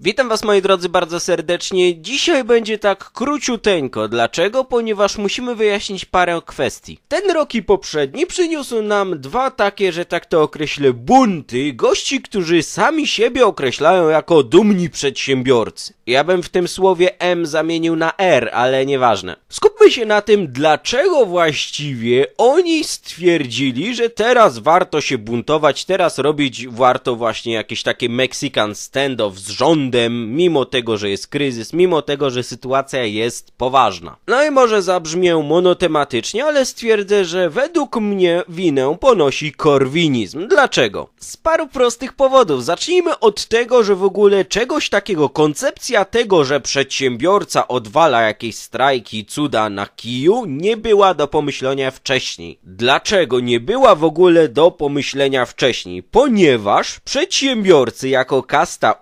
Witam was moi drodzy bardzo serdecznie. Dzisiaj będzie tak króciuteńko. Dlaczego? Ponieważ musimy wyjaśnić parę kwestii. Ten rok i poprzedni przyniósł nam dwa takie, że tak to określę, bunty gości, którzy sami siebie określają jako dumni przedsiębiorcy. Ja bym w tym słowie M zamienił na R, ale nieważne. Skupmy się na tym, dlaczego właściwie oni stwierdzili, że teraz warto się buntować, teraz robić warto właśnie jakieś takie Mexican standoff z rządem, mimo tego, że jest kryzys, mimo tego, że sytuacja jest poważna. No i może zabrzmię monotematycznie, ale stwierdzę, że według mnie winę ponosi korwinizm. Dlaczego? Z paru prostych powodów. Zacznijmy od tego, że w ogóle czegoś takiego, koncepcja tego, że przedsiębiorca odwala jakieś strajki, cuda na kiju, nie była do pomyślenia wcześniej. Dlaczego nie była w ogóle do pomyślenia wcześniej? Ponieważ przedsiębiorcy jako kasta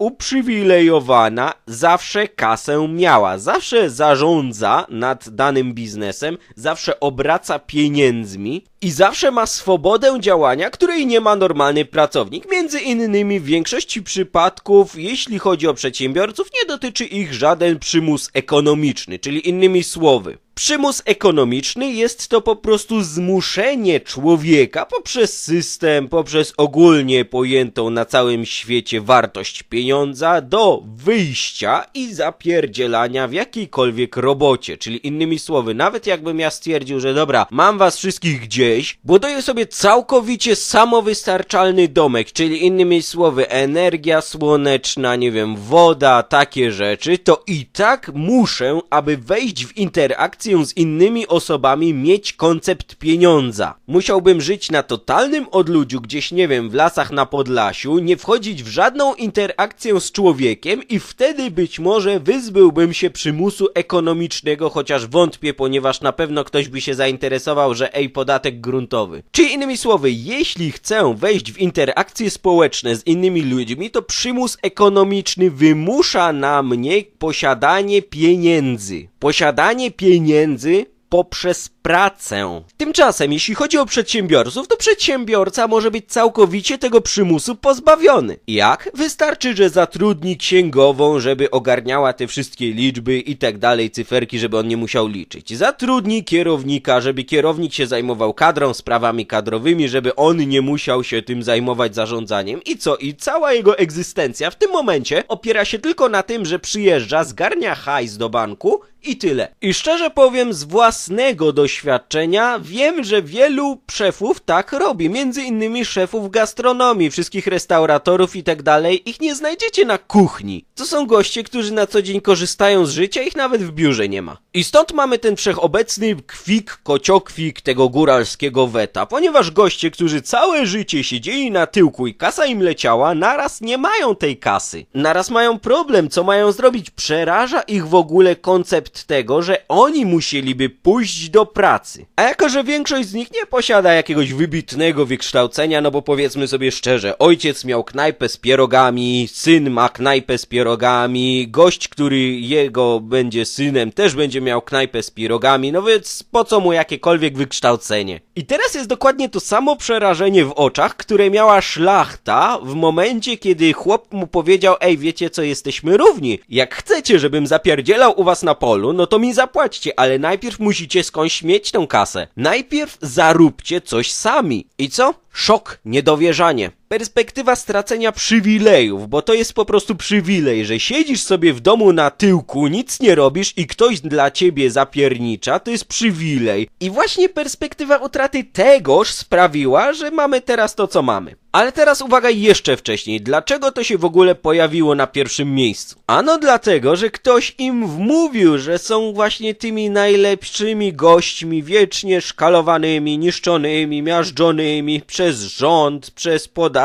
uprzywilejowana zawsze kasę miała, zawsze zarządza nad danym biznesem, zawsze obraca pieniędzmi i zawsze ma swobodę działania, której nie ma normalny pracownik. Między innymi w większości przypadków, jeśli chodzi o przedsiębiorców, nie dotyczy ich żaden przymus ekonomiczny, czyli innymi słowy. Przymus ekonomiczny jest to po prostu zmuszenie człowieka poprzez system, poprzez ogólnie pojętą na całym świecie wartość pieniądza do wyjścia i zapierdzielania w jakiejkolwiek robocie. Czyli innymi słowy, nawet jakbym ja stwierdził, że dobra, mam was wszystkich gdzieś, buduję sobie całkowicie samowystarczalny domek, czyli innymi słowy energia słoneczna, nie wiem, woda, takie rzeczy, to i tak muszę, aby wejść w interakcję z innymi osobami, mieć koncept pieniądza. Musiałbym żyć na totalnym odludziu, gdzieś nie wiem, w lasach na Podlasiu, nie wchodzić w żadną interakcję z człowiekiem i wtedy być może wyzbyłbym się przymusu ekonomicznego, chociaż wątpię, ponieważ na pewno ktoś by się zainteresował, że ej, podatek gruntowy. Czyli innymi słowy, jeśli chcę wejść w interakcje społeczne z innymi ludźmi, to przymus ekonomiczny wymusza na mnie posiadanie pieniędzy. Posiadanie pieniędzy ingenzi poprzez pracę. Tymczasem, jeśli chodzi o przedsiębiorców, to przedsiębiorca może być całkowicie tego przymusu pozbawiony. Jak? Wystarczy, że zatrudni księgową, żeby ogarniała te wszystkie liczby i tak dalej, cyferki, żeby on nie musiał liczyć. Zatrudni kierownika, żeby kierownik się zajmował kadrą, sprawami kadrowymi, żeby on nie musiał się tym zajmować zarządzaniem. I co? I cała jego egzystencja w tym momencie opiera się tylko na tym, że przyjeżdża, zgarnia hajs do banku i tyle. I szczerze powiem, z własnego doświadczenia wiem, że wielu szefów tak robi. Między innymi szefów gastronomii, wszystkich restauratorów i tak dalej. Ich nie znajdziecie na kuchni. To są goście, którzy na co dzień korzystają z życia, ich nawet w biurze nie ma. I stąd mamy ten wszechobecny kwik, kociokwik tego góralskiego weta, ponieważ goście, którzy całe życie siedzieli na tyłku i kasa im leciała, naraz nie mają tej kasy. Naraz mają problem, co mają zrobić. Przeraża ich w ogóle koncept tego, że oni musieliby pójść do pracy. A jako, że większość z nich nie posiada jakiegoś wybitnego wykształcenia, no bo powiedzmy sobie szczerze, ojciec miał knajpę z pierogami, syn ma knajpę z pierogami, gość, który jego będzie synem, też będzie miał knajpę z pierogami, no więc po co mu jakiekolwiek wykształcenie? I teraz jest dokładnie to samo przerażenie w oczach, które miała szlachta w momencie, kiedy chłop mu powiedział, ej, wiecie co, jesteśmy równi. Jak chcecie, żebym zapierdzielał u was na polu, no to mi zapłaćcie, ale najpierw musicie skądś mieć tą kasę. Najpierw zaróbcie coś sami. I co? Szok, niedowierzanie. Perspektywa stracenia przywilejów, bo to jest po prostu przywilej, że siedzisz sobie w domu na tyłku, nic nie robisz i ktoś dla ciebie zapiernicza, to jest przywilej. I właśnie perspektywa utraty tegoż sprawiła, że mamy teraz to, co mamy. Ale teraz uwaga jeszcze wcześniej, dlaczego to się w ogóle pojawiło na pierwszym miejscu? Ano dlatego, że ktoś im wmówił, że są właśnie tymi najlepszymi gośćmi, wiecznie szkalowanymi, niszczonymi, miażdżonymi przez rząd, przez podatki,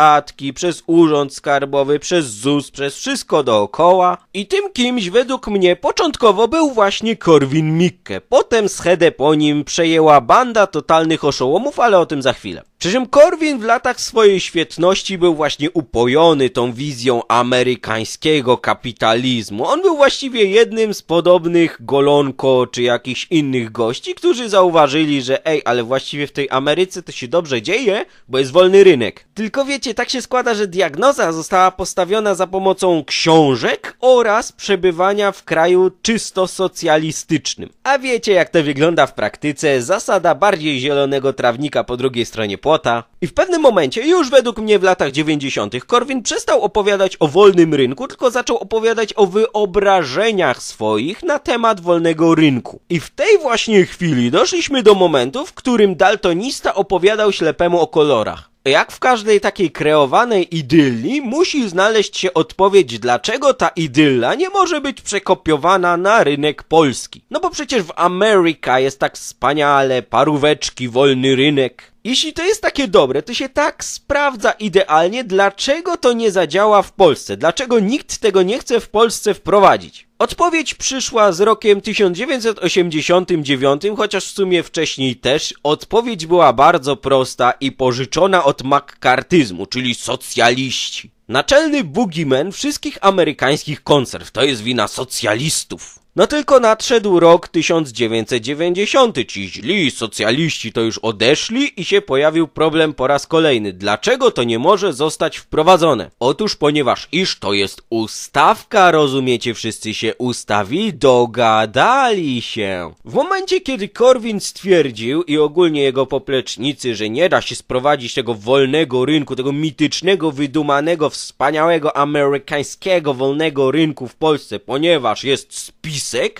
przez urząd skarbowy, przez ZUS, przez wszystko dookoła. I tym kimś według mnie początkowo był właśnie Korwin Mikke. Potem schedę po nim przejęła banda totalnych oszołomów, ale o tym za chwilę. Przy czym Korwin w latach swojej świetności był właśnie upojony tą wizją amerykańskiego kapitalizmu. On był właściwie jednym z podobnych Golonko czy jakichś innych gości, którzy zauważyli, że ej, ale właściwie w tej Ameryce to się dobrze dzieje, bo jest wolny rynek. Tylko wiecie, wiecie, tak się składa, że diagnoza została postawiona za pomocą książek oraz przebywania w kraju czysto socjalistycznym. A wiecie, jak to wygląda w praktyce? Zasada bardziej zielonego trawnika po drugiej stronie płota. I w pewnym momencie, już według mnie w latach 90., Korwin przestał opowiadać o wolnym rynku, tylko zaczął opowiadać o wyobrażeniach swoich na temat wolnego rynku. I w tej właśnie chwili doszliśmy do momentu, w którym daltonista opowiadał ślepemu o kolorach. Jak w każdej takiej kreowanej idylli musi znaleźć się odpowiedź, dlaczego ta idylla nie może być przekopiowana na rynek polski. No bo przecież w Ameryka jest tak wspaniale, paróweczki, wolny rynek. Jeśli to jest takie dobre, to się tak sprawdza idealnie, dlaczego to nie zadziała w Polsce? Dlaczego nikt tego nie chce w Polsce wprowadzić? Odpowiedź przyszła z rokiem 1989, chociaż w sumie wcześniej też. Odpowiedź była bardzo prosta i pożyczona od makkartyzmu, czyli socjaliści. Naczelny boogeyman wszystkich amerykańskich konserw to jest wina socjalistów. No tylko nadszedł rok 1990, ci źli socjaliści to już odeszli i się pojawił problem po raz kolejny. Dlaczego to nie może zostać wprowadzone? Otóż ponieważ iż to jest ustawka, rozumiecie, wszyscy się ustawili, dogadali się. W momencie, kiedy Korwin stwierdził i ogólnie jego poplecznicy, że nie da się sprowadzić tego wolnego rynku, tego mitycznego, wydumanego, wspaniałego, amerykańskiego wolnego rynku w Polsce, ponieważ jest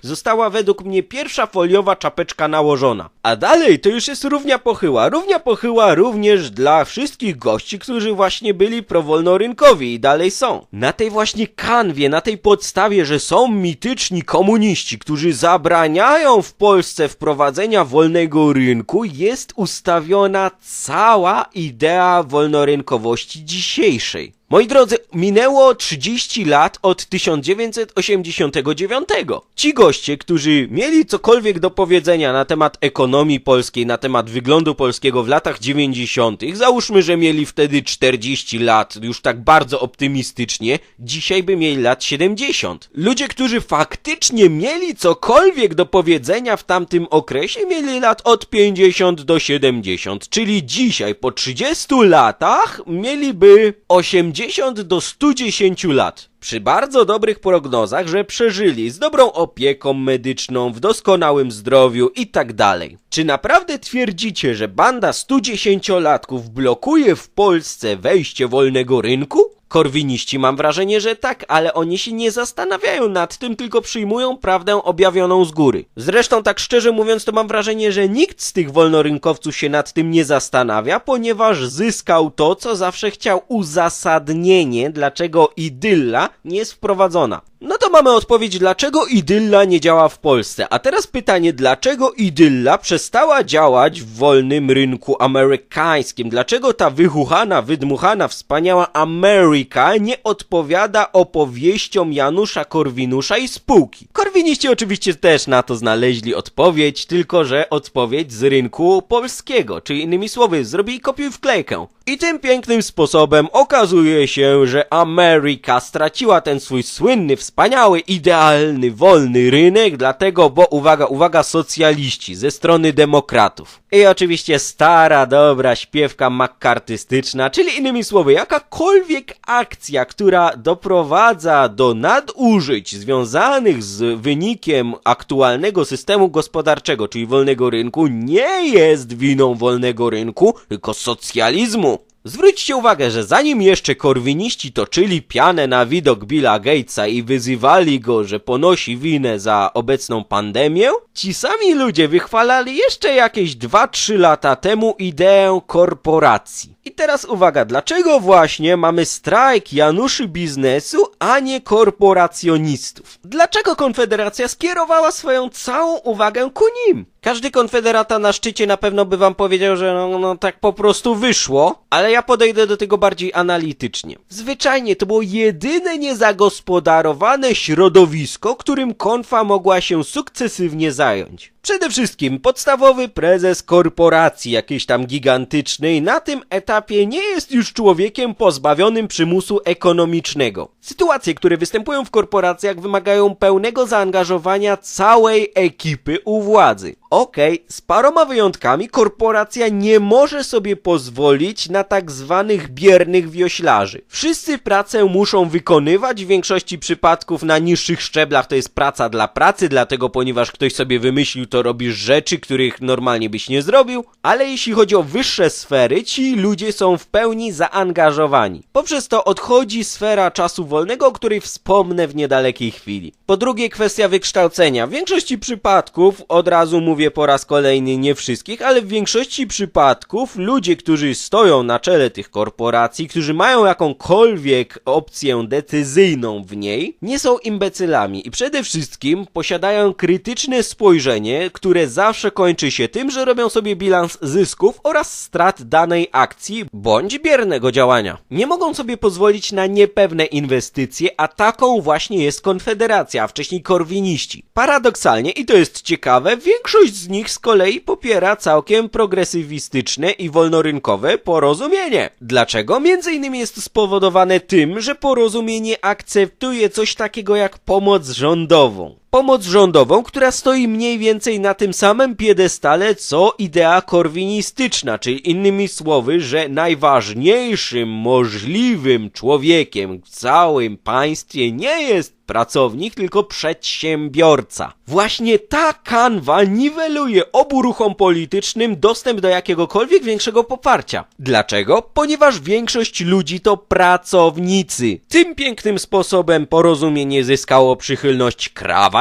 została według mnie pierwsza foliowa czapeczka nałożona. A dalej to już jest równia pochyła. Równia pochyła również dla wszystkich gości, którzy właśnie byli prowolnorynkowi i dalej są. Na tej właśnie kanwie, na tej podstawie, że są mityczni komuniści, którzy zabraniają w Polsce wprowadzenia wolnego rynku, jest ustawiona cała idea wolnorynkowości dzisiejszej. Moi drodzy, minęło 30 lat od 1989. Ci goście, którzy mieli cokolwiek do powiedzenia na temat ekonomii polskiej, na temat wyglądu polskiego w latach 90., załóżmy, że mieli wtedy 40 lat, już tak bardzo optymistycznie, dzisiaj by mieli lat 70. Ludzie, którzy faktycznie mieli cokolwiek do powiedzenia w tamtym okresie, mieli lat od 50 do 70, czyli dzisiaj po 30 latach mieliby 80 do 110 lat. Przy bardzo dobrych prognozach, że przeżyli z dobrą opieką medyczną, w doskonałym zdrowiu i tak dalej. Czy naprawdę twierdzicie, że banda 110-latków blokuje w Polsce wejście wolnego rynku? Korwiniści mam wrażenie, że tak, ale oni się nie zastanawiają nad tym, tylko przyjmują prawdę objawioną z góry. Zresztą tak szczerze mówiąc, to mam wrażenie, że nikt z tych wolnorynkowców się nad tym nie zastanawia, ponieważ zyskał to, co zawsze chciał uzasadnienie, dlaczego idylla nie jest wprowadzona. No to mamy odpowiedź, dlaczego idylla nie działa w Polsce. A teraz pytanie, dlaczego idylla przestała działać w wolnym rynku amerykańskim? Dlaczego ta wychuchana, wydmuchana, wspaniała Ameryka nie odpowiada opowieściom Janusza Korwinusza i spółki? Korwiniści oczywiście też na to znaleźli odpowiedź, tylko że odpowiedź z rynku polskiego, czyli innymi słowy, zrobili kopiuj wklejkę. I tym pięknym sposobem okazuje się, że Ameryka straciła ten swój słynny, wspaniały, idealny, wolny rynek, dlatego, bo uwaga, uwaga, socjaliści ze strony demokratów. I oczywiście stara, dobra śpiewka makartystyczna, czyli innymi słowy, jakakolwiek akcja, która doprowadza do nadużyć związanych z wynikiem aktualnego systemu gospodarczego, czyli wolnego rynku, nie jest winą wolnego rynku, tylko socjalizmu. Zwróćcie uwagę, że zanim jeszcze korwiniści toczyli pianę na widok Billa Gatesa i wyzywali go, że ponosi winę za obecną pandemię, ci sami ludzie wychwalali jeszcze jakieś 2-3 lata temu ideę korporacji. I teraz uwaga, dlaczego właśnie mamy strajk Januszy biznesu, a nie korporacjonistów? Dlaczego Konfederacja skierowała swoją całą uwagę ku nim? Każdy konfederata na szczycie na pewno by wam powiedział, że no, no tak po prostu wyszło, ale ja podejdę do tego bardziej analitycznie. Zwyczajnie to było jedyne niezagospodarowane środowisko, którym konfa mogła się sukcesywnie zająć. Przede wszystkim podstawowy prezes korporacji jakiejś tam gigantycznej na tym etapie nie jest już człowiekiem pozbawionym przymusu ekonomicznego. Sytuacje, które występują w korporacjach wymagają pełnego zaangażowania całej ekipy u władzy. Okej, z paroma wyjątkami korporacja nie może sobie pozwolić na tak zwanych biernych wioślarzy. Wszyscy pracę muszą wykonywać, w większości przypadków na niższych szczeblach to jest praca dla pracy, dlatego ponieważ ktoś sobie wymyślił, to robisz rzeczy, których normalnie byś nie zrobił, ale jeśli chodzi o wyższe sfery, ci ludzie są w pełni zaangażowani. Poprzez to odchodzi sfera czasu wolnego, o której wspomnę w niedalekiej chwili. Po drugie, kwestia wykształcenia. W większości przypadków, od razu mówię po raz kolejny, nie wszystkich, ale w większości przypadków ludzie, którzy stoją na czele tych korporacji, którzy mają jakąkolwiek opcję decyzyjną w niej, nie są imbecylami i przede wszystkim posiadają krytyczne spojrzenie, które zawsze kończy się tym, że robią sobie bilans zysków oraz strat danej akcji bądź biernego działania. Nie mogą sobie pozwolić na niepewne inwestycje, a taką właśnie jest Konfederacja, a wcześniej korwiniści. Paradoksalnie, i to jest ciekawe, większość z nich z kolei popiera całkiem progresywistyczne i wolnorynkowe porozumienie. Dlaczego? Między innymi jest to spowodowane tym, że porozumienie akceptuje coś takiego jak pomoc rządową. Pomoc rządową, która stoi mniej więcej na tym samym piedestale co idea korwinistyczna, czyli innymi słowy, że najważniejszym możliwym człowiekiem w całym państwie nie jest pracownik, tylko przedsiębiorca. Właśnie ta kanwa niweluje obu ruchom politycznym dostęp do jakiegokolwiek większego poparcia. Dlaczego? Ponieważ większość ludzi to pracownicy. Tym pięknym sposobem porozumienie zyskało przychylność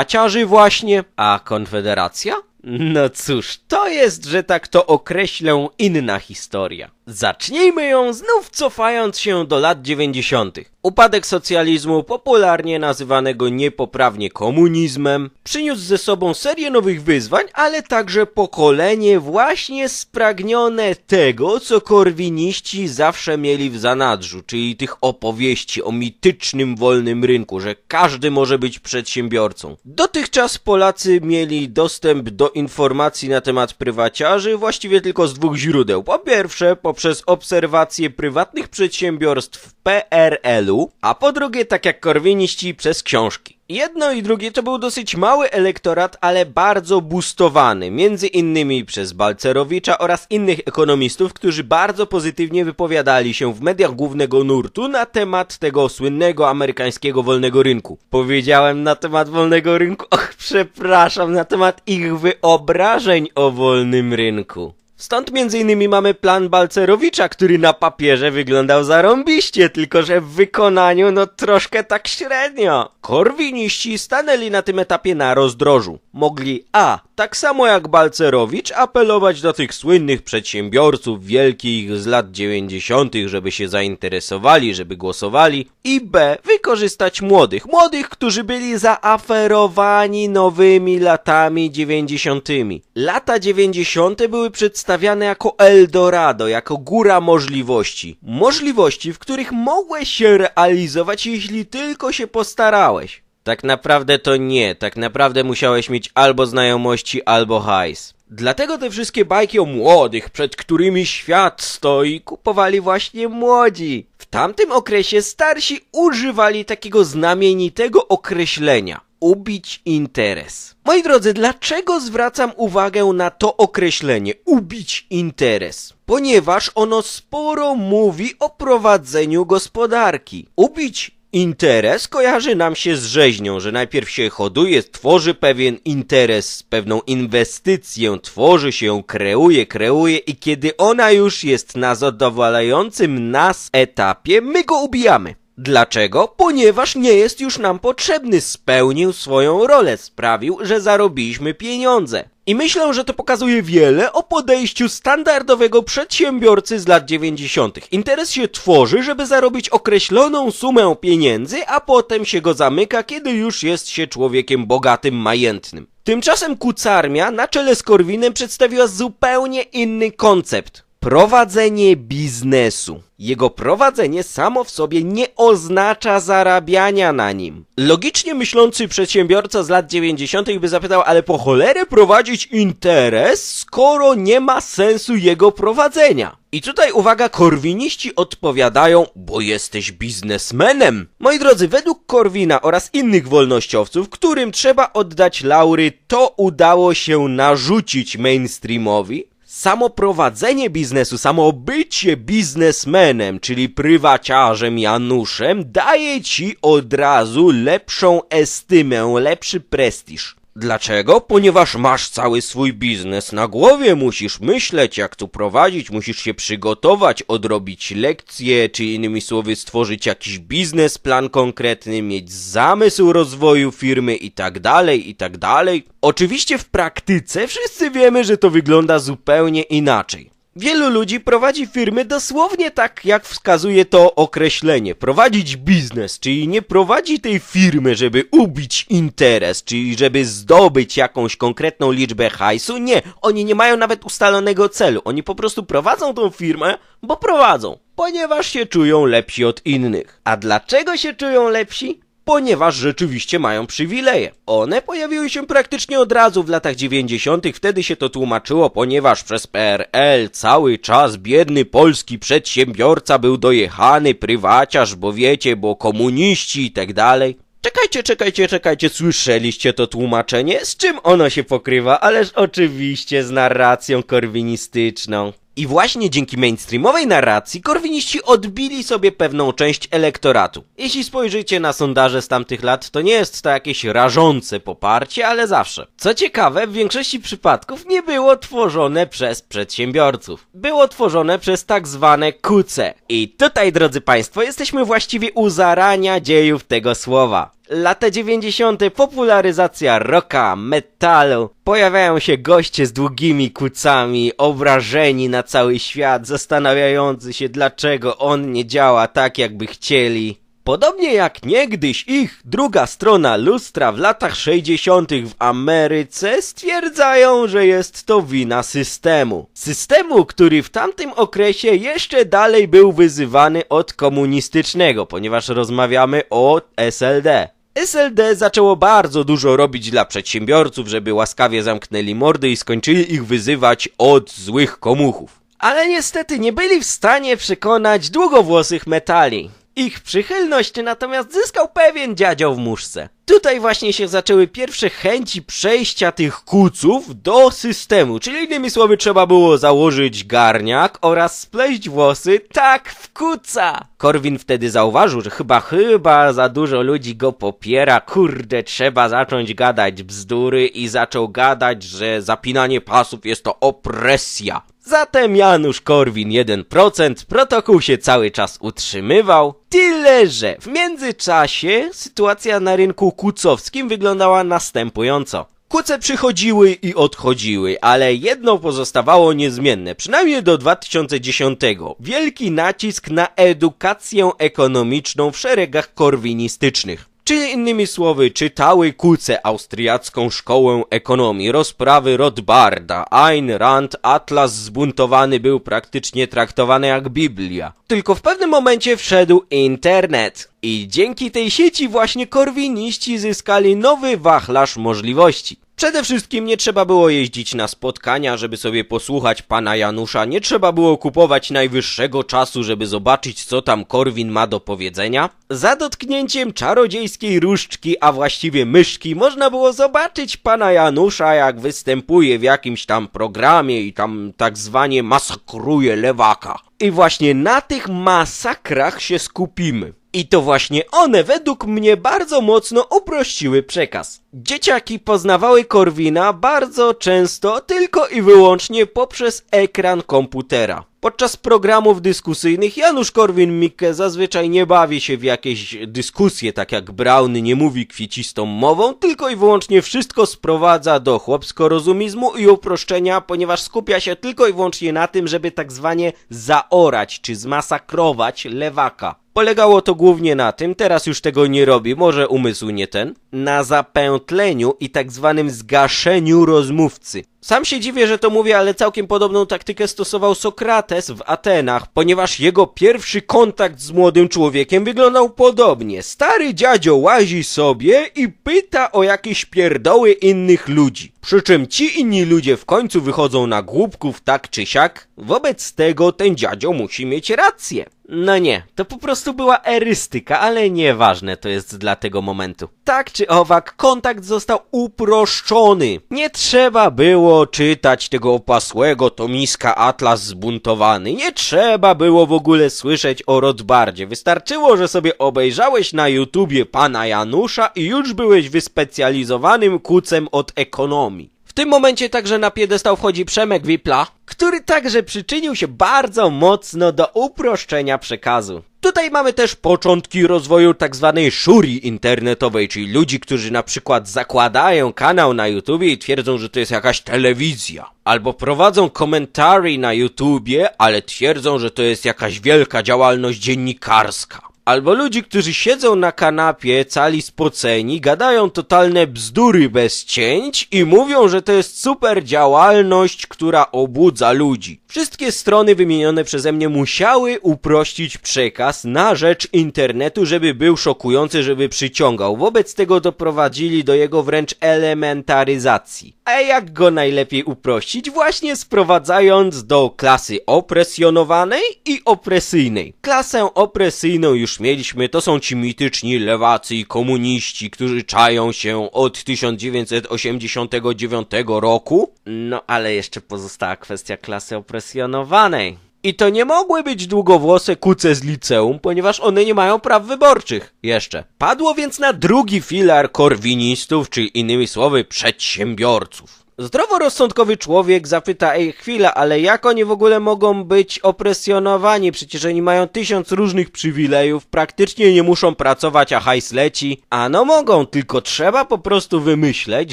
krawaciarzy właśnie, a Konfederacja? No cóż, to jest, że tak to określę, inna historia. Zacznijmy ją znów cofając się do lat 90. Upadek socjalizmu, popularnie nazywanego niepoprawnie komunizmem, przyniósł ze sobą serię nowych wyzwań, ale także pokolenie właśnie spragnione tego, co korwiniści zawsze mieli w zanadrzu, czyli tych opowieści o mitycznym wolnym rynku, że każdy może być przedsiębiorcą. Dotychczas Polacy mieli dostęp do informacji na temat prywaciarzy właściwie tylko z dwóch źródeł. Po pierwsze, poprzez obserwacje prywatnych przedsiębiorstw PRL-u, a po drugie, tak jak korwiniści, przez książki. Jedno i drugie to był dosyć mały elektorat, ale bardzo boostowany, między innymi przez Balcerowicza oraz innych ekonomistów, którzy bardzo pozytywnie wypowiadali się w mediach głównego nurtu na temat tego słynnego amerykańskiego wolnego rynku. Powiedziałem na temat wolnego rynku, och przepraszam, na temat ich wyobrażeń o wolnym rynku. Stąd innymi mamy plan Balcerowicza, który na papierze wyglądał zarąbiście, tylko że w wykonaniu no troszkę tak średnio. Korwiniści stanęli na tym etapie na rozdrożu. Mogli a. tak samo jak Balcerowicz apelować do tych słynnych przedsiębiorców wielkich z lat 90., żeby się zainteresowali, żeby głosowali i b. wykorzystać młodych, młodych, którzy byli zaaferowani nowymi latami 90. Lata 90. były przedstawiane jako Eldorado, jako góra możliwości. Możliwości, w których mogłeś się realizować, jeśli tylko się postarałeś. Tak naprawdę to nie, tak naprawdę musiałeś mieć albo znajomości, albo hajs. Dlatego te wszystkie bajki o młodych, przed którymi świat stoi, kupowali właśnie młodzi. W tamtym okresie starsi używali takiego znamienitego określenia ubić interes. Moi drodzy, dlaczego zwracam uwagę na to określenie ubić interes? Ponieważ ono sporo mówi o prowadzeniu gospodarki. Ubić Interes kojarzy nam się z rzeźnią, że najpierw się hoduje, tworzy pewien interes, pewną inwestycję, tworzy się, kreuje, kreuje i kiedy ona już jest na zadowalającym nas etapie, my go ubijamy. Dlaczego? Ponieważ nie jest już nam potrzebny, spełnił swoją rolę, sprawił, że zarobiliśmy pieniądze. I myślę, że to pokazuje wiele o podejściu standardowego przedsiębiorcy z lat 90. Interes się tworzy, żeby zarobić określoną sumę pieniędzy, a potem się go zamyka, kiedy już jest się człowiekiem bogatym, majętnym. Tymczasem Kucarmia na czele z Korwinem przedstawiła zupełnie inny koncept. Prowadzenie biznesu. Jego prowadzenie samo w sobie nie oznacza zarabiania na nim. Logicznie myślący przedsiębiorca z lat 90. by zapytał, ale po cholerę prowadzić interes, skoro nie ma sensu jego prowadzenia. I tutaj uwaga, korwiniści odpowiadają, bo jesteś biznesmenem. Moi drodzy, według Korwina oraz innych wolnościowców, którym trzeba oddać laury, to udało się narzucić mainstreamowi. Samo prowadzenie biznesu, samo bycie biznesmenem, czyli prywaciarzem Januszem, daje ci od razu lepszą estymę, lepszy prestiż. Dlaczego? Ponieważ masz cały swój biznes na głowie, musisz myśleć jak tu prowadzić, musisz się przygotować, odrobić lekcje, czy innymi słowy stworzyć jakiś biznesplan konkretny, mieć zamysł rozwoju firmy i tak dalej, i tak dalej. Oczywiście w praktyce wszyscy wiemy, że to wygląda zupełnie inaczej. Wielu ludzi prowadzi firmy dosłownie tak, jak wskazuje to określenie. Prowadzić biznes, czyli nie prowadzi tej firmy, żeby ubić interes, czyli żeby zdobyć jakąś konkretną liczbę hajsu. Nie, oni nie mają nawet ustalonego celu. Oni po prostu prowadzą tą firmę, bo prowadzą. Ponieważ się czują lepsi od innych. A dlaczego się czują lepsi? Ponieważ rzeczywiście mają przywileje. One pojawiły się praktycznie od razu w latach 90. Wtedy się to tłumaczyło, ponieważ przez PRL cały czas biedny polski przedsiębiorca był dojechany, prywaciarz, bo wiecie, bo komuniści i tak dalej. Czekajcie, czekajcie, czekajcie, słyszeliście to tłumaczenie? Z czym ono się pokrywa? Ależ oczywiście z narracją korwinistyczną. I właśnie dzięki mainstreamowej narracji korwiniści odbili sobie pewną część elektoratu. Jeśli spojrzycie na sondaże z tamtych lat, to nie jest to jakieś rażące poparcie, ale zawsze. Co ciekawe, w większości przypadków nie było tworzone przez przedsiębiorców. Było tworzone przez tak zwane kuce. I tutaj, drodzy Państwo, jesteśmy właściwie u zarania dziejów tego słowa. Lata 90. popularyzacja rocka, metalu. Pojawiają się goście z długimi kucami, obrażeni na cały świat, zastanawiający się dlaczego on nie działa tak jakby chcieli. Podobnie jak niegdyś ich druga strona lustra w latach 60. w Ameryce stwierdzają, że jest to wina systemu. Systemu, który w tamtym okresie jeszcze dalej był wyzywany od komunistycznego, ponieważ rozmawiamy o SLD. SLD zaczęło bardzo dużo robić dla przedsiębiorców, żeby łaskawie zamknęli mordy i skończyli ich wyzywać od złych komuchów. Ale niestety nie byli w stanie przekonać długowłosych metali. Ich przychylność natomiast zyskał pewien dziadzio w muszce. Tutaj właśnie się zaczęły pierwsze chęci przejścia tych kuców do systemu, czyli innymi słowy trzeba było założyć garniak oraz spleść włosy tak w kuca. Korwin wtedy zauważył, że chyba, chyba za dużo ludzi go popiera, kurde, trzeba zacząć gadać bzdury i zaczął gadać, że zapinanie pasów jest to opresja. Zatem Janusz Korwin 1%, protokół się cały czas utrzymywał, tyle że w międzyczasie sytuacja na rynku kucowskim wyglądała następująco. Kuce przychodziły i odchodziły, ale jedno pozostawało niezmienne, przynajmniej do 2010. Wielki nacisk na edukację ekonomiczną w szeregach korwinistycznych. Czyli innymi słowy, czytały kuce austriacką szkołę ekonomii, rozprawy Rothbarda, Ayn Rand, Atlas zbuntowany był praktycznie traktowany jak Biblia. Tylko w pewnym momencie wszedł internet. I dzięki tej sieci właśnie korwiniści zyskali nowy wachlarz możliwości. Przede wszystkim nie trzeba było jeździć na spotkania, żeby sobie posłuchać pana Janusza, nie trzeba było kupować najwyższego czasu, żeby zobaczyć co tam Korwin ma do powiedzenia. Za dotknięciem czarodziejskiej różdżki, a właściwie myszki, można było zobaczyć pana Janusza jak występuje w jakimś tam programie i tam tak zwanie masakruje lewaka. I właśnie na tych masakrach się skupimy. I to właśnie one według mnie bardzo mocno uprościły przekaz. Dzieciaki poznawały Korwina bardzo często tylko i wyłącznie poprzez ekran komputera. Podczas programów dyskusyjnych Janusz Korwin-Mikke zazwyczaj nie bawi się w jakieś dyskusje, tak jak Brown nie mówi kwiecistą mową, tylko i wyłącznie wszystko sprowadza do chłopsko-rozumizmu i uproszczenia, ponieważ skupia się tylko i wyłącznie na tym, żeby tak zwanie zaorać czy zmasakrować lewaka. Polegało to głównie na tym, teraz już tego nie robi, może umysł nie ten, na zapętleniu i tak zwanym zgaszeniu rozmówcy. Sam się dziwię, że to mówię, ale całkiem podobną taktykę stosował Sokrates w Atenach, ponieważ jego pierwszy kontakt z młodym człowiekiem wyglądał podobnie. Stary dziadzio łazi sobie i pyta o jakieś pierdoły innych ludzi. Przy czym ci inni ludzie w końcu wychodzą na głupków tak czy siak, wobec tego ten dziadzio musi mieć rację. No nie, to po prostu była erystyka, ale nieważne to jest dla tego momentu. Tak czy owak, kontakt został uproszczony. Nie trzeba było czytać tego opasłego tomiska Atlas zbuntowany. Nie trzeba było w ogóle słyszeć o Rodbardzie. Wystarczyło, że sobie obejrzałeś na YouTubie pana Janusza i już byłeś wyspecjalizowanym kucem od ekonomii. W tym momencie także na piedestał wchodzi Przemek Wipla, który także przyczynił się bardzo mocno do uproszczenia przekazu. Tutaj mamy też początki rozwoju tak zwanej szuri internetowej, czyli ludzi, którzy na przykład zakładają kanał na YouTubie i twierdzą, że to jest jakaś telewizja. Albo prowadzą komentary na YouTubie, ale twierdzą, że to jest jakaś wielka działalność dziennikarska. Albo ludzi, którzy siedzą na kanapie, cali spoceni, gadają totalne bzdury bez cięć i mówią, że to jest super działalność, która obudza ludzi. Wszystkie strony wymienione przeze mnie musiały uprościć przekaz na rzecz internetu, żeby był szokujący, żeby przyciągał. Wobec tego doprowadzili do jego wręcz elementaryzacji. A jak go najlepiej uprościć? Właśnie sprowadzając do klasy opresjonowanej i opresyjnej. Klasę opresyjną już mieliśmy, to są ci mityczni lewacy i komuniści, którzy czają się od 1989 roku. No ale jeszcze pozostała kwestia klasy opresjonowanej. I to nie mogły być długowłose kuce z liceum, ponieważ one nie mają praw wyborczych. Jeszcze. Padło więc na drugi filar korwinistów, czyli innymi słowy przedsiębiorców. Zdroworozsądkowy człowiek zapyta, ej chwila, ale jak oni w ogóle mogą być opresjonowani? Przecież oni mają tysiąc różnych przywilejów, praktycznie nie muszą pracować, a hajs leci. A no mogą, tylko trzeba po prostu wymyśleć,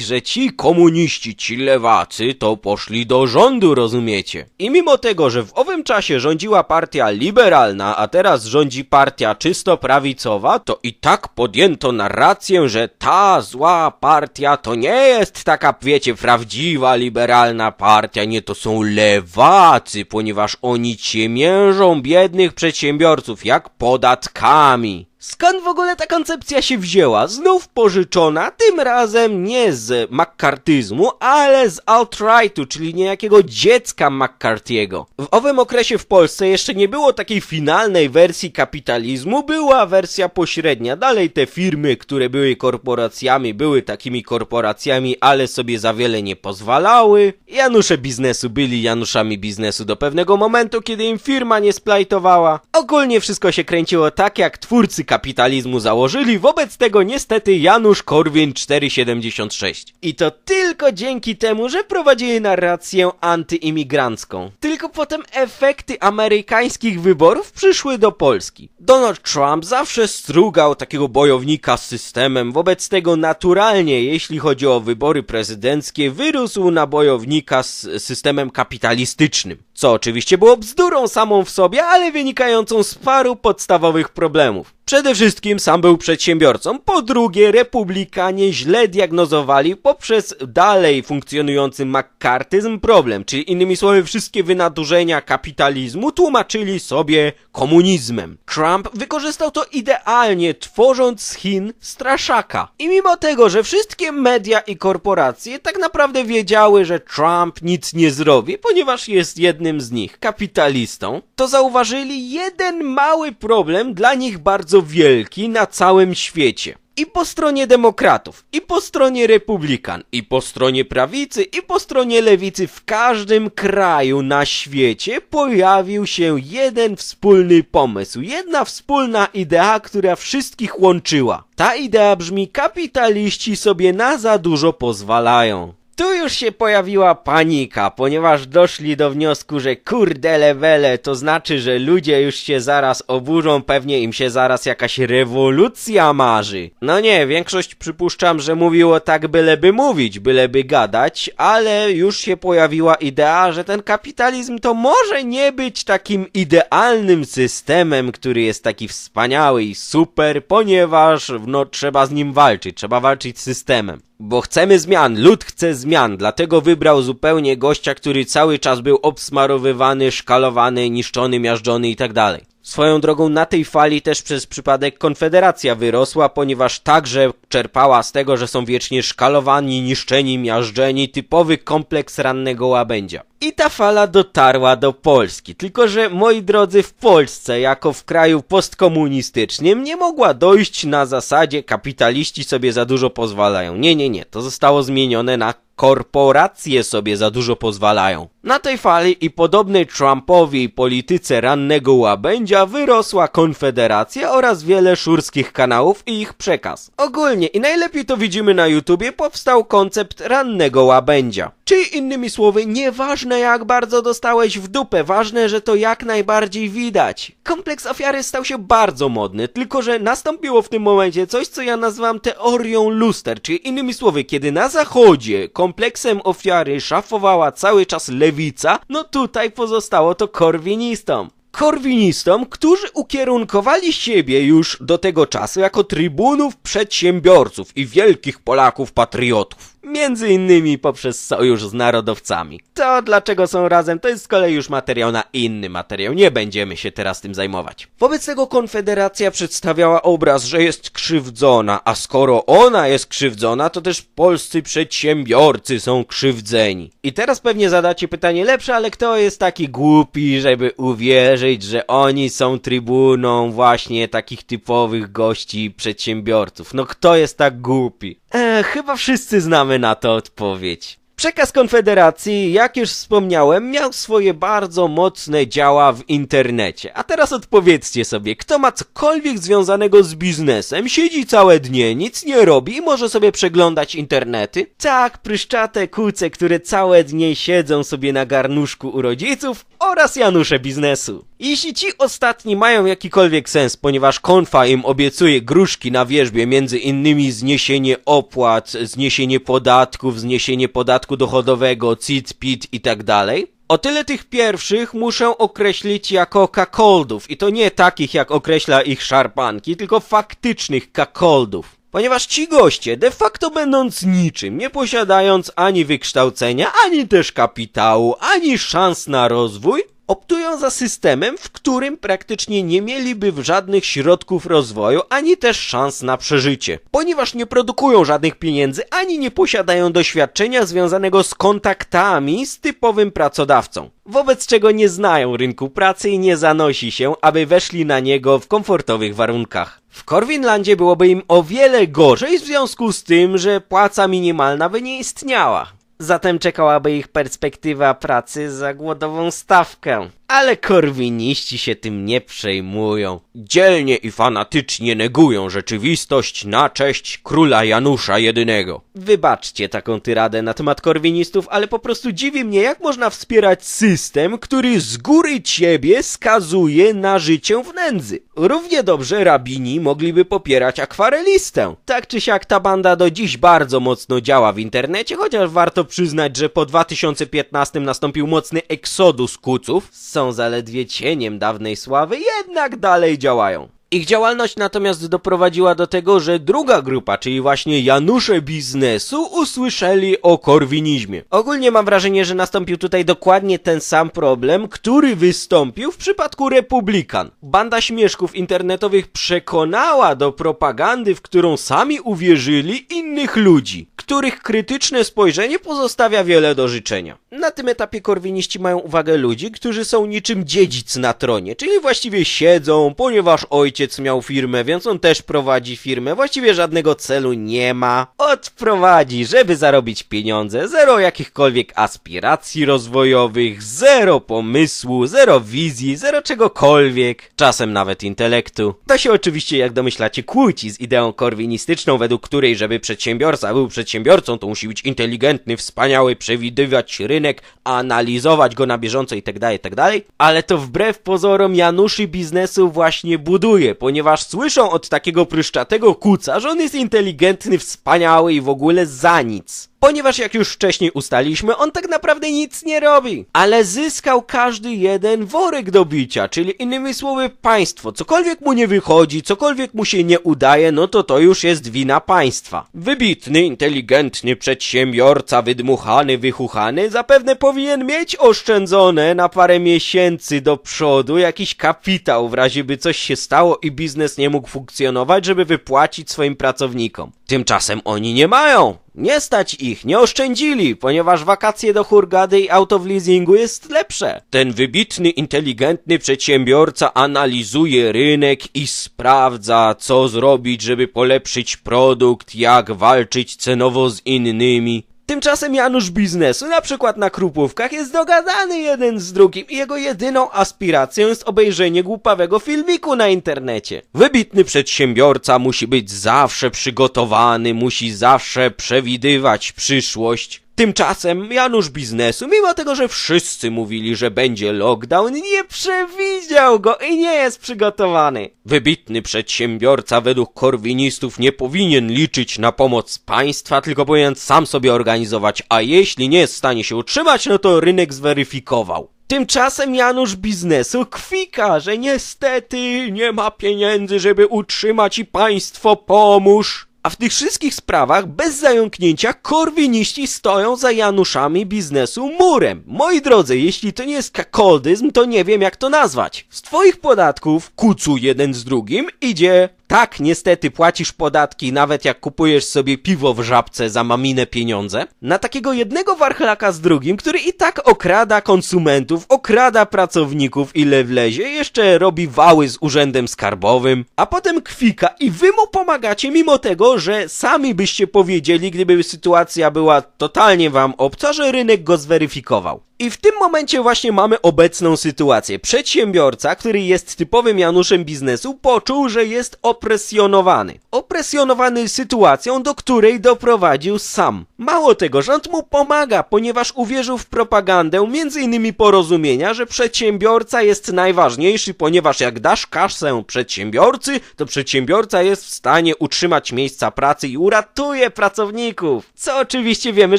że ci komuniści, ci lewacy to poszli do rządu, rozumiecie? I mimo tego, że w owym czasie rządziła partia liberalna, a teraz rządzi partia czysto prawicowa, to i tak podjęto narrację, że ta zła partia to nie jest taka, wiecie, prawdziwa liberalna partia, nie to są lewacy, ponieważ oni ciemiężą biednych przedsiębiorców jak podatkami. Skąd w ogóle ta koncepcja się wzięła? Znów pożyczona, tym razem nie z McCartyzmu, ale z alt-rightu, czyli niejakiego dziecka McCarthy'ego. W owym okresie w Polsce jeszcze nie było takiej finalnej wersji kapitalizmu, była wersja pośrednia. Dalej te firmy, które były korporacjami, były takimi korporacjami, ale sobie za wiele nie pozwalały. Janusze biznesu byli Januszami biznesu do pewnego momentu, kiedy im firma nie splajtowała. Ogólnie wszystko się kręciło tak, jak twórcy kapitalizmu założyli, wobec tego niestety Janusz Korwin 476. I to tylko dzięki temu, że prowadzili narrację antyimigrancką. Tylko potem efekty amerykańskich wyborów przyszły do Polski. Donald Trump zawsze strugał takiego bojownika z systemem, wobec tego naturalnie, jeśli chodzi o wybory prezydenckie, wyrósł na bojownika z systemem kapitalistycznym. Co oczywiście było bzdurą samą w sobie, ale wynikającą z paru podstawowych problemów. Przede wszystkim sam był przedsiębiorcą, po drugie republikanie źle diagnozowali poprzez dalej funkcjonujący makartyzm problem, czyli innymi słowy wszystkie wynaturzenia kapitalizmu tłumaczyli sobie komunizmem. Trump wykorzystał to idealnie, tworząc z Chin straszaka. I mimo tego, że wszystkie media i korporacje tak naprawdę wiedziały, że Trump nic nie zrobi, ponieważ jest jednym z nich, kapitalistą, to zauważyli jeden mały problem dla nich bardzo wielki na całym świecie. I po stronie demokratów, i po stronie republikan, i po stronie prawicy, i po stronie lewicy w każdym kraju na świecie pojawił się jeden wspólny pomysł, jedna wspólna idea, która wszystkich łączyła. Ta idea brzmi: kapitaliści sobie na za dużo pozwalają. Tu już się pojawiła panika, ponieważ doszli do wniosku, że kurde lewele, to znaczy, że ludzie już się zaraz oburzą, pewnie im się zaraz jakaś rewolucja marzy. No nie, większość przypuszczam, że mówiło tak byleby mówić, byleby gadać, ale już się pojawiła idea, że ten kapitalizm to może nie być takim idealnym systemem, który jest taki wspaniały i super, ponieważ no trzeba z nim walczyć, trzeba walczyć z systemem. Bo chcemy zmian, lud chce zmian, dlatego wybrał zupełnie gościa, który cały czas był obsmarowywany, szkalowany, niszczony, miażdżony i tak dalej. Swoją drogą na tej fali też przez przypadek Konfederacja wyrosła, ponieważ także czerpała z tego, że są wiecznie szkalowani, niszczeni, miażdżeni, typowy kompleks rannego łabędzia. I ta fala dotarła do Polski, tylko że moi drodzy w Polsce, jako w kraju postkomunistycznym, nie mogła dojść na zasadzie kapitaliści sobie za dużo pozwalają. Nie, nie, nie, to zostało zmienione na korporacje sobie za dużo pozwalają. Na tej fali i podobnej Trumpowi polityce rannego łabędzia wyrosła Konfederacja oraz wiele szurskich kanałów i ich przekaz. Ogólnie i najlepiej to widzimy na YouTubie powstał koncept rannego łabędzia. Czyli innymi słowy, nieważne jak bardzo dostałeś w dupę, ważne, że to jak najbardziej widać. Kompleks ofiary stał się bardzo modny, tylko że nastąpiło w tym momencie coś, co ja nazywam teorią luster, czyli innymi słowy, kiedy na zachodzie kompleksem ofiary szafowała cały czas lewica, no tutaj pozostało to korwinistom. Korwinistom, którzy ukierunkowali siebie już do tego czasu jako trybunów przedsiębiorców i wielkich Polaków patriotów. Między innymi poprzez sojusz z narodowcami. To dlaczego są razem, to jest z kolei już materiał na inny materiał. Nie będziemy się teraz tym zajmować. Wobec tego Konfederacja przedstawiała obraz, że jest krzywdzona, a skoro ona jest krzywdzona, to też polscy przedsiębiorcy są krzywdzeni. I teraz pewnie zadacie pytanie lepsze, ale kto jest taki głupi, żeby uwierzyć, że oni są trybuną właśnie takich typowych gości przedsiębiorców? No kto jest tak głupi? Eee, chyba wszyscy znamy na to odpowiedź. Przekaz Konfederacji, jak już wspomniałem, miał swoje bardzo mocne działa w internecie. A teraz odpowiedzcie sobie, kto ma cokolwiek związanego z biznesem, siedzi całe dnie, nic nie robi i może sobie przeglądać internety? Tak, pryszczate kuce, które całe dnie siedzą sobie na garnuszku u rodziców oraz Janusze biznesu. Jeśli ci ostatni mają jakikolwiek sens, ponieważ konfa im obiecuje gruszki na wierzbie, między innymi zniesienie opłat, zniesienie podatków, zniesienie podatku dochodowego, CIT, PIT i tak dalej, o tyle tych pierwszych muszę określić jako kakoldów i to nie takich jak określa ich szarpanki, tylko faktycznych kakoldów. Ponieważ ci goście, de facto będąc niczym, nie posiadając ani wykształcenia, ani też kapitału, ani szans na rozwój, optują za systemem, w którym praktycznie nie mieliby żadnych środków rozwoju, ani też szans na przeżycie. Ponieważ nie produkują żadnych pieniędzy, ani nie posiadają doświadczenia związanego z kontaktami z typowym pracodawcą. Wobec czego nie znają rynku pracy i nie zanosi się, aby weszli na niego w komfortowych warunkach. W Korwinlandzie byłoby im o wiele gorzej w związku z tym, że płaca minimalna by nie istniała. Zatem czekałaby ich perspektywa pracy za głodową stawkę. Ale korwiniści się tym nie przejmują. Dzielnie i fanatycznie negują rzeczywistość na cześć króla Janusza jedynego. Wybaczcie taką tyradę na temat korwinistów, ale po prostu dziwi mnie, jak można wspierać system, który z góry ciebie skazuje na życie w nędzy. Równie dobrze rabini mogliby popierać akwarelistę. Tak czy siak ta banda do dziś bardzo mocno działa w internecie, chociaż warto przyznać, że po 2015 nastąpił mocny eksodus kuców są zaledwie cieniem dawnej sławy, jednak dalej działają. Ich działalność natomiast doprowadziła do tego, że druga grupa, czyli właśnie Janusze biznesu, usłyszeli o korwinizmie. Ogólnie mam wrażenie, że nastąpił tutaj dokładnie ten sam problem, który wystąpił w przypadku Republikan. Banda śmieszków internetowych przekonała do propagandy, w którą sami uwierzyli innych ludzi, których krytyczne spojrzenie pozostawia wiele do życzenia. Na tym etapie korwiniści mają uwagę ludzi, którzy są niczym dziedzic na tronie, czyli właściwie siedzą, ponieważ ojciec miał firmę, więc on też prowadzi firmę, właściwie żadnego celu nie ma. Odprowadzi, żeby zarobić pieniądze, zero jakichkolwiek aspiracji rozwojowych, zero pomysłu, zero wizji, zero czegokolwiek, czasem nawet intelektu. To się oczywiście, jak domyślacie, kłóci z ideą korwinistyczną, według której, żeby przedsiębiorca był przedsiębiorcą, to musi być inteligentny, wspaniały, przewidywać rynek, analizować go na bieżąco itd., itd., ale to wbrew pozorom Januszy biznesu właśnie buduje, ponieważ słyszą od takiego pryszczatego kuca, że on jest inteligentny, wspaniały i w ogóle za nic. Ponieważ jak już wcześniej ustaliśmy, on tak naprawdę nic nie robi. Ale zyskał każdy jeden worek do bicia, czyli innymi słowy państwo. Cokolwiek mu nie wychodzi, cokolwiek mu się nie udaje, no to to już jest wina państwa. Wybitny, inteligentny przedsiębiorca, wydmuchany, wychuchany, zapewne powinien mieć oszczędzone na parę miesięcy do przodu jakiś kapitał w razie by coś się stało i biznes nie mógł funkcjonować, żeby wypłacić swoim pracownikom. Tymczasem oni nie mają. Nie stać ich, nie oszczędzili, ponieważ wakacje do Hurgady i auto w leasingu jest lepsze. Ten wybitny, inteligentny przedsiębiorca analizuje rynek i sprawdza, co zrobić, żeby polepszyć produkt, jak walczyć cenowo z innymi. Tymczasem Janusz biznesu, na przykład na krupówkach, jest dogadany jeden z drugim i jego jedyną aspiracją jest obejrzenie głupawego filmiku na internecie. Wybitny przedsiębiorca musi być zawsze przygotowany, musi zawsze przewidywać przyszłość. Tymczasem Janusz biznesu, mimo tego, że wszyscy mówili, że będzie lockdown, nie przewidział go i nie jest przygotowany. Wybitny przedsiębiorca według korwinistów nie powinien liczyć na pomoc państwa, tylko powinien sam sobie organizować, a jeśli nie jest w stanie się utrzymać, no to rynek zweryfikował. Tymczasem Janusz biznesu kwika, że niestety nie ma pieniędzy, żeby utrzymać i państwo pomóż. A w tych wszystkich sprawach, bez zająknięcia, korwiniści stoją za Januszami biznesu murem. Moi drodzy, jeśli to nie jest kakoldyzm, to nie wiem jak to nazwać. Z twoich podatków, kucu jeden z drugim, idzie tak, niestety płacisz podatki, nawet jak kupujesz sobie piwo w żabce za maminę pieniądze, na takiego jednego warchlaka z drugim, który i tak okrada konsumentów, okrada pracowników ile wlezie, jeszcze robi wały z urzędem skarbowym, a potem kwika i wy mu pomagacie mimo tego, że sami byście powiedzieli, gdyby sytuacja była totalnie wam obca, że rynek go zweryfikował. I w tym momencie właśnie mamy obecną sytuację. Przedsiębiorca, który jest typowym Januszem biznesu, poczuł, że jest opresjonowany. Opresjonowany sytuacją, do której doprowadził sam. Mało tego, rząd mu pomaga, ponieważ uwierzył w propagandę, innymi porozumienia, że przedsiębiorca jest najważniejszy, ponieważ jak dasz kasę przedsiębiorcy, to przedsiębiorca jest w stanie utrzymać miejsca pracy i uratuje pracowników. Co oczywiście wiemy,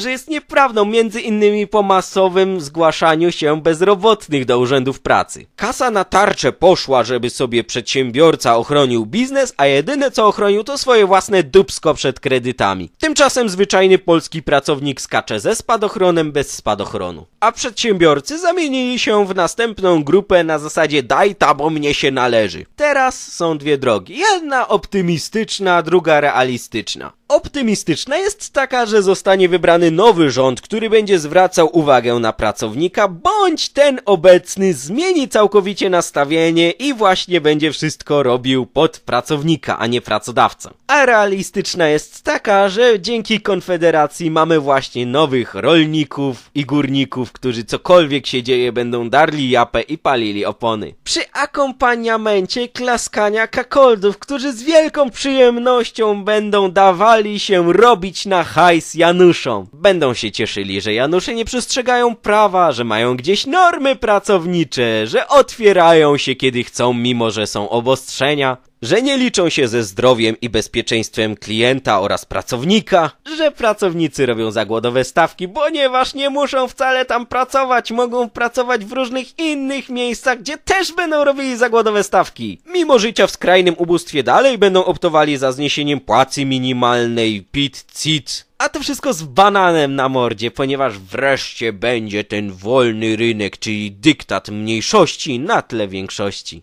że jest nieprawdą, między innymi po masowym zgłaszaniu się bezrobotnych do urzędów pracy. Kasa na tarczę poszła, żeby sobie przedsiębiorca ochronił biznes, a jedyne co ochronił to swoje własne dupsko przed kredytami. Tymczasem zwyczajny polski pracownik skacze ze spadochronem bez spadochronu. A przedsiębiorcy zamienili się w następną grupę na zasadzie daj ta, bo mnie się należy. Teraz są dwie drogi. Jedna optymistyczna, druga realistyczna. Optymistyczna jest taka, że zostanie wybrany nowy rząd, który będzie zwracał uwagę na pracownika, bądź ten obecny zmieni całkowicie nastawienie i właśnie będzie wszystko robił pod pracownika, a nie pracodawcę. A realistyczna jest taka, że dzięki Konfederacji mamy właśnie nowych rolników i górników, którzy cokolwiek się dzieje będą darli japę i palili opony. Przy akompaniamencie klaskania kakoldów, którzy z wielką przyjemnością będą dawali się robić na hajs Januszom. Będą się cieszyli, że Janusze nie przestrzegają prawa, że mają gdzieś normy pracownicze, że otwierają się kiedy chcą, mimo że są obostrzenia, że nie liczą się ze zdrowiem i bezpieczeństwem klienta oraz pracownika, że pracownicy robią zagłodowe stawki, ponieważ nie muszą wcale tam pracować, mogą pracować w różnych innych miejscach, gdzie też będą robili zagłodowe stawki. Mimo życia w skrajnym ubóstwie dalej będą optowali za zniesieniem płacy minimalnej, PIT, CIT, a to wszystko z bananem na mordzie, ponieważ wreszcie będzie ten wolny rynek, czyli dyktat mniejszości na tle większości.